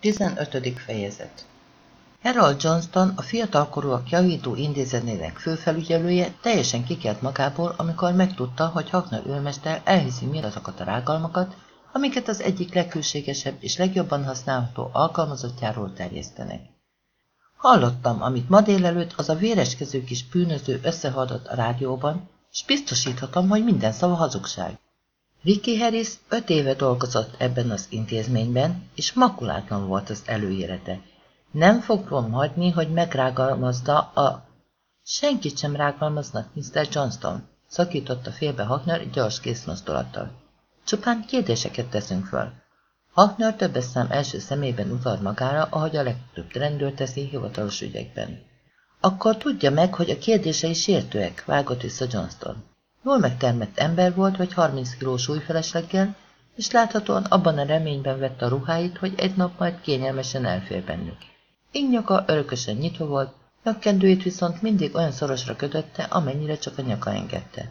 15. fejezet Harold Johnston, a fiatalkorúak javító intézetének főfelügyelője teljesen kikelt magából, amikor megtudta, hogy Hakner őrmester elhiszi mindazokat a rágalmakat, amiket az egyik leghűségesebb és legjobban használható alkalmazottjáról terjesztenek. Hallottam, amit ma délelőtt az a véreskező kis bűnöző összehadott a rádióban, és biztosíthatom, hogy minden szava hazugság. Ricky Harris öt éve dolgozott ebben az intézményben, és makulátlan volt az előérete. Nem fogom hagyni, hogy megrágalmazza a... Senkit sem rágalmaznak, Mr. Johnston, szakította félbe Hakner gyors készmozdulattal. Csupán kérdéseket teszünk föl. Hakner többes szám első szemében utalt magára, ahogy a legtöbb rendőr teszi hivatalos ügyekben. Akkor tudja meg, hogy a kérdései sértőek, vágott vissza Johnston. Jól megtermett ember volt, vagy 30 kilós súlyfelesleggel, és láthatóan abban a reményben vette a ruháit, hogy egy nap majd kényelmesen elfér bennük. Ingnyaka örökösen nyitva volt, nyakkendőjét viszont mindig olyan szorosra kötötte, amennyire csak a nyaka engedte.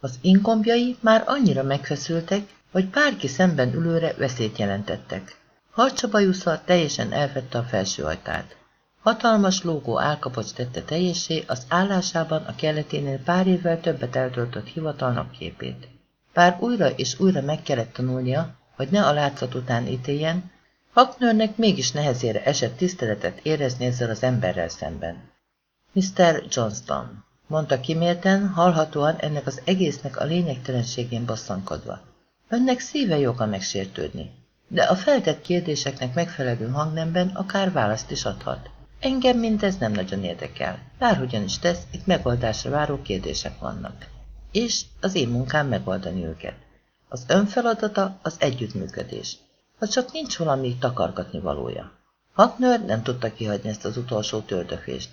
Az inkombjai már annyira megfeszültek, hogy bárki szemben ülőre veszélyt jelentettek. Harcsa teljesen elfette a felső ajtát. Hatalmas lógó álkapocs tette teljessé az állásában a kelleténél pár évvel többet eltöltött hivatalnak képét. Pár újra és újra meg kellett tanulnia, hogy ne a látszat után ítéljen, Haknőrnek mégis nehezére esett tiszteletet érezni ezzel az emberrel szemben. Mr. Johnston, mondta kimérten, hallhatóan ennek az egésznek a lényegtelenségén bosszankodva. Önnek szíve joga megsértődni, de a feltett kérdéseknek megfelelő hangnemben akár választ is adhat. Engem mindez nem nagyon érdekel. Bárhogyan is tesz, itt megoldásra váró kérdések vannak. És az én munkám megoldani őket. Az ön feladata az együttműködés. Ha csak nincs valami takargatni valója. Haknőr nem tudta kihagyni ezt az utolsó tördöfést.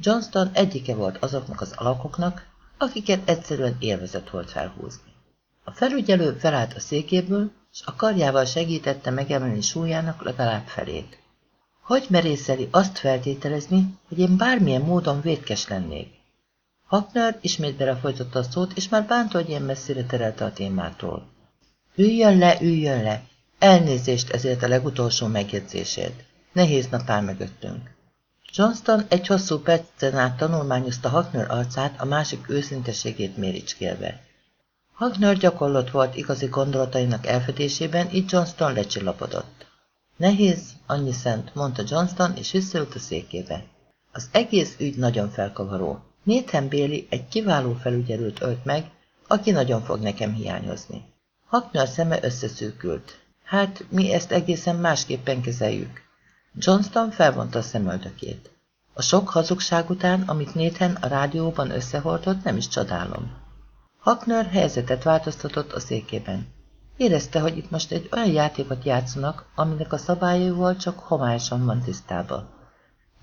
Johnston egyike volt azoknak az alakoknak, akiket egyszerűen élvezett volt felhúzni. A felügyelő felállt a székéből, és a karjával segítette megemelni súlyának legalább felét. Hogy merészeli azt feltételezni, hogy én bármilyen módon vétkes lennék? Hakner ismét belefolytotta a szót, és már bánta, hogy ilyen messzire terelte a témától. Üljön le, üljön le! Elnézést ezért a legutolsó megjegyzésért. Nehéz nap áll mögöttünk. Johnston egy hosszú percen át tanulmányozta Hakner arcát, a másik őszinteségét méricskélve. Hakner gyakorlott volt igazi gondolatainak elfedésében, így Johnston lecsillapodott. Nehéz, annyi szent, mondta Johnston, és visszaült a székébe. Az egész ügy nagyon felkavaró. Nathan Bailey egy kiváló felügyelőt ölt meg, aki nagyon fog nekem hiányozni. Hakner szeme összeszűkült. Hát, mi ezt egészen másképpen kezeljük. Johnston felvonta a szemöldökét. A sok hazugság után, amit Nathan a rádióban összehordott, nem is csodálom. Hakner helyzetet változtatott a székében. Érezte, hogy itt most egy olyan játékot játszanak, aminek a szabályaival csak homályosan van tisztában.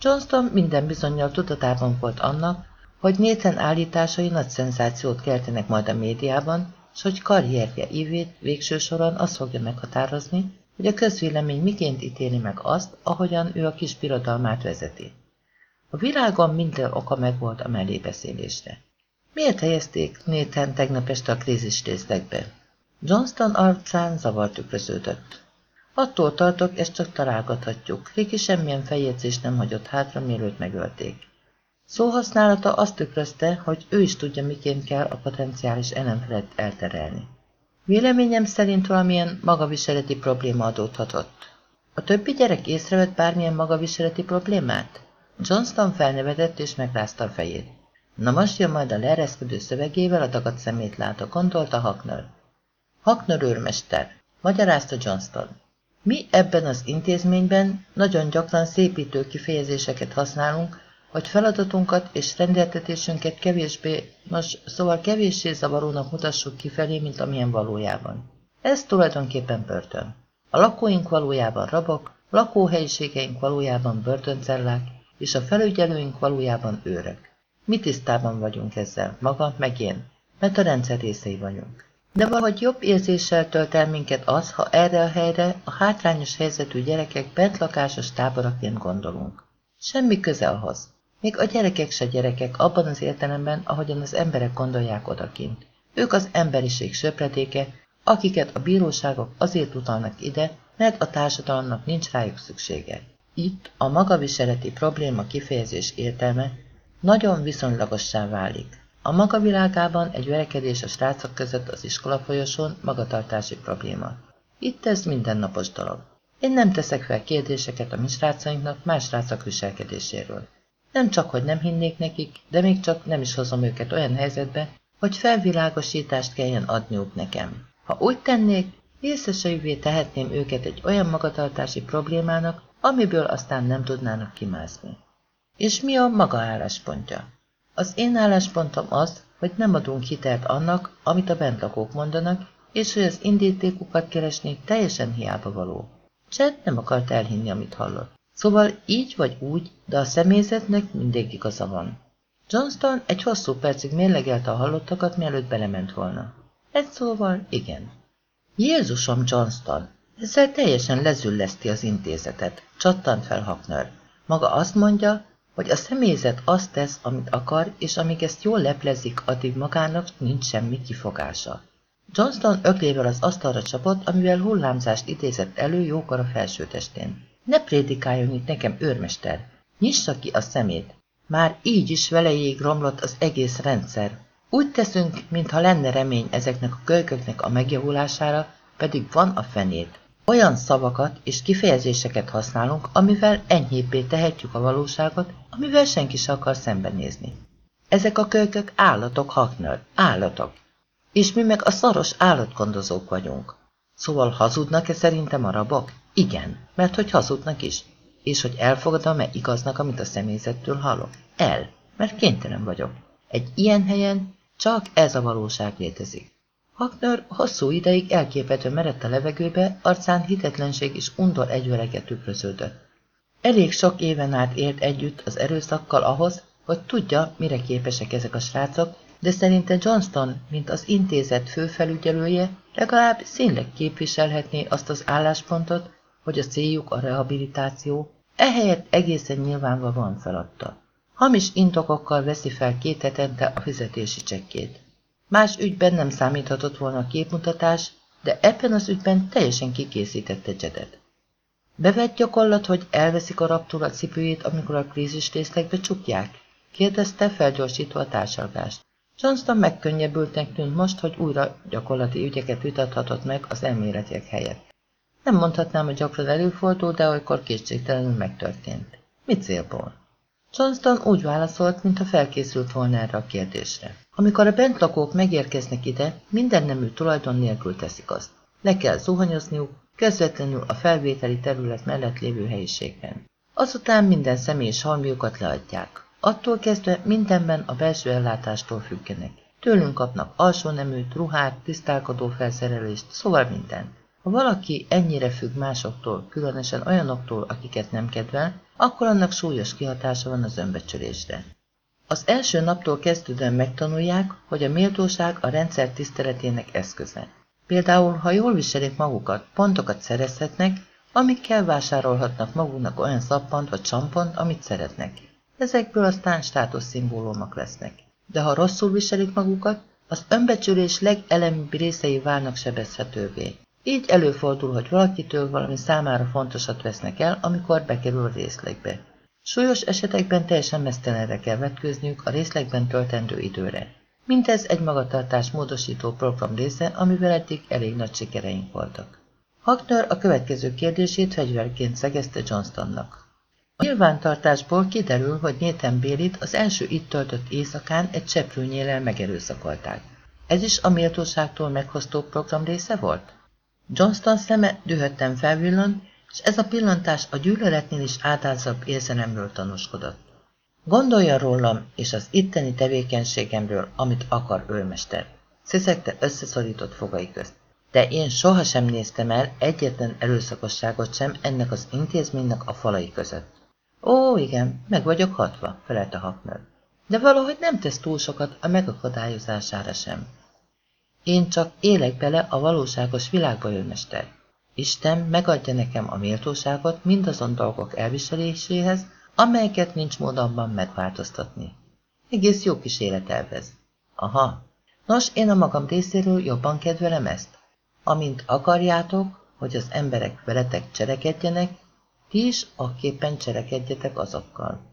Johnston minden bizonyal tudatában volt annak, hogy Nathan állításai nagy szenzációt keltenek majd a médiában, és hogy karrierje ívét végső soron azt fogja meghatározni, hogy a közvélemény miként ítéli meg azt, ahogyan ő a kis birodalmát vezeti. A világon minden oka megvolt a mellébeszélésre. Miért helyezték Nathan tegnap este a krízisrészlegbe? Johnston arcán zavar tükröződött. Attól tartok, ezt csak találgathatjuk. Riki semmilyen feljegyzést nem hagyott hátra, mielőtt megölték. Szóhasználata azt tükrözte, hogy ő is tudja, miként kell a potenciális ellenfelet elterelni. Véleményem szerint valamilyen magaviseleti probléma adódhatott. A többi gyerek észrevett bármilyen magaviseleti problémát? Johnston felnevetett és megrázta a fejét. Na most jön majd a leereszkedő szövegével a dagadt szemét látta, gondolta Hackner. Hackner őrmester, magyarázta Johnston. Mi ebben az intézményben nagyon gyakran szépítő kifejezéseket használunk, hogy feladatunkat és rendeltetésünket kevésbé, nos, szóval kevéssé zavarónak mutassuk kifelé, mint amilyen valójában. Ez tulajdonképpen börtön. A lakóink valójában rabok, lakóhelyiségeink valójában börtöncellák, és a felügyelőink valójában őrök. Mi tisztában vagyunk ezzel, maga meg én, mert a rendszer részei vagyunk. De valahogy jobb érzéssel tölt el minket az, ha erre a helyre a hátrányos helyzetű gyerekek bentlakásos táboraként gondolunk. Semmi köze ahhoz. Még a gyerekek se gyerekek abban az értelemben, ahogyan az emberek gondolják odakint. Ők az emberiség söpredéke, akiket a bíróságok azért utalnak ide, mert a társadalomnak nincs rájuk szüksége. Itt a magaviseleti probléma kifejezés értelme nagyon viszonylagossá válik. A maga világában egy verekedés a srácok között az iskola folyosón magatartási probléma. Itt ez mindennapos dolog. Én nem teszek fel kérdéseket a mi srácainknak más srácok viselkedéséről. Nem csak, hogy nem hinnék nekik, de még csak nem is hozom őket olyan helyzetbe, hogy felvilágosítást kelljen adniuk nekem. Ha úgy tennék, részeseivé tehetném őket egy olyan magatartási problémának, amiből aztán nem tudnának kimászni. És mi a maga álláspontja? Az én álláspontom az, hogy nem adunk hitelt annak, amit a bentlakók mondanak, és hogy az indítékukat keresni teljesen hiába való. Chad nem akart elhinni, amit hallott. Szóval így vagy úgy, de a személyzetnek mindig igaza van. Johnston egy hosszú percig mérlegelte a hallottakat, mielőtt belement volna. Egy szóval igen. Jézusom, Johnston! Ezzel teljesen lezülleszti az intézetet, csattant fel Hakner. Maga azt mondja, hogy a személyzet azt tesz, amit akar, és amíg ezt jól leplezik, addig magának nincs semmi kifogása. Johnston öklével az asztalra csapott, amivel hullámzást idézett elő jókor a felsőtestén. Ne prédikáljon itt nekem, őrmester! Nyissa ki a szemét! Már így is velejéig romlott az egész rendszer. Úgy teszünk, mintha lenne remény ezeknek a kölyköknek a megjavulására, pedig van a fenét. Olyan szavakat és kifejezéseket használunk, amivel enyhébbé tehetjük a valóságot, amivel senki se akar szembenézni. Ezek a kölykök állatok, Hakner, állatok. És mi meg a szaros állatgondozók vagyunk. Szóval hazudnak-e szerintem a rabok? Igen, mert hogy hazudnak is. És hogy elfogadom-e igaznak, amit a személyzettől hallok? El, mert kénytelen vagyok. Egy ilyen helyen csak ez a valóság létezik. Hakner hosszú ideig elképető merett a levegőbe, arcán hitetlenség és undor egyvelege tükröződött. Elég sok éven át élt együtt az erőszakkal ahhoz, hogy tudja, mire képesek ezek a srácok, de szerinte Johnston, mint az intézet főfelügyelője, legalább színleg képviselhetné azt az álláspontot, hogy a céljuk a rehabilitáció, ehelyett egészen nyilvánvalóan feladta. Hamis intokokkal veszi fel két hetente a fizetési csekkét. Más ügyben nem számíthatott volna a képmutatás, de ebben az ügyben teljesen kikészítette Jedet. Bevett gyakorlat, hogy elveszik a raptúra cipőjét, amikor a krízis részlegbe csukják? kérdezte, felgyorsítva a társalgást. Johnston megkönnyebbültnek tűnt most, hogy újra gyakorlati ügyeket vitathatott meg az elméletiek helyett. Nem mondhatnám, hogy gyakran előfordul, de olykor kétségtelenül megtörtént. Mi célból? Johnston úgy válaszolt, mintha felkészült volna erre a kérdésre. Amikor a bentlakók megérkeznek ide, minden nemű tulajdon nélkül teszik azt. Le kell zuhanyozniuk, közvetlenül a felvételi terület mellett lévő helyiségben. Azután minden személy és halmiukat leadják. Attól kezdve mindenben a belső ellátástól függenek. Tőlünk kapnak alsó neműt, ruhát, tisztálkodó felszerelést, szóval mindent. Ha valaki ennyire függ másoktól, különösen olyanoktól, akiket nem kedvel, akkor annak súlyos kihatása van az önbecsülésre. Az első naptól kezdődően megtanulják, hogy a méltóság a rendszer tiszteletének eszköze. Például, ha jól viselik magukat, pontokat szerezhetnek, amikkel vásárolhatnak maguknak olyan szappant vagy csampont, amit szeretnek. Ezekből aztán státuszszimbólumok lesznek. De ha rosszul viselik magukat, az önbecsülés legelemibb részei válnak sebezhetővé. Így előfordul, hogy valakitől valami számára fontosat vesznek el, amikor bekerül a részlegbe. Súlyos esetekben teljesen mesztelenre kell vetkőzniük a részlegben töltendő időre. Mindez egy magatartás módosító program része, amivel eddig elég nagy sikereink voltak. Hackner a következő kérdését fegyverként szegezte Johnstonnak. A nyilvántartásból kiderül, hogy Nathan Bélit az első itt töltött éjszakán egy cseprőnyélel megerőszakolták. Ez is a méltóságtól meghoztó program része volt? Johnston szeme dühötten felvillant, és ez a pillantás a gyűlöletnél is átázabb érzelemről tanúskodott. Gondolja rólam és az itteni tevékenységemről, amit akar őrmester. Sziszegte összeszorított fogai közt. De én sohasem néztem el egyetlen erőszakosságot sem ennek az intézménynek a falai között. Ó, igen, meg vagyok hatva, felelte Hakner. De valahogy nem tesz túl sokat a megakadályozására sem. Én csak élek bele a valóságos világba, őrmester. Isten megadja nekem a méltóságot mindazon dolgok elviseléséhez, amelyeket nincs módonban megváltoztatni. Egész jó kis élet elvez. Aha. Nos, én a magam részéről jobban kedvelem ezt. Amint akarjátok, hogy az emberek veletek cselekedjenek, ti is akképpen cselekedjetek azokkal.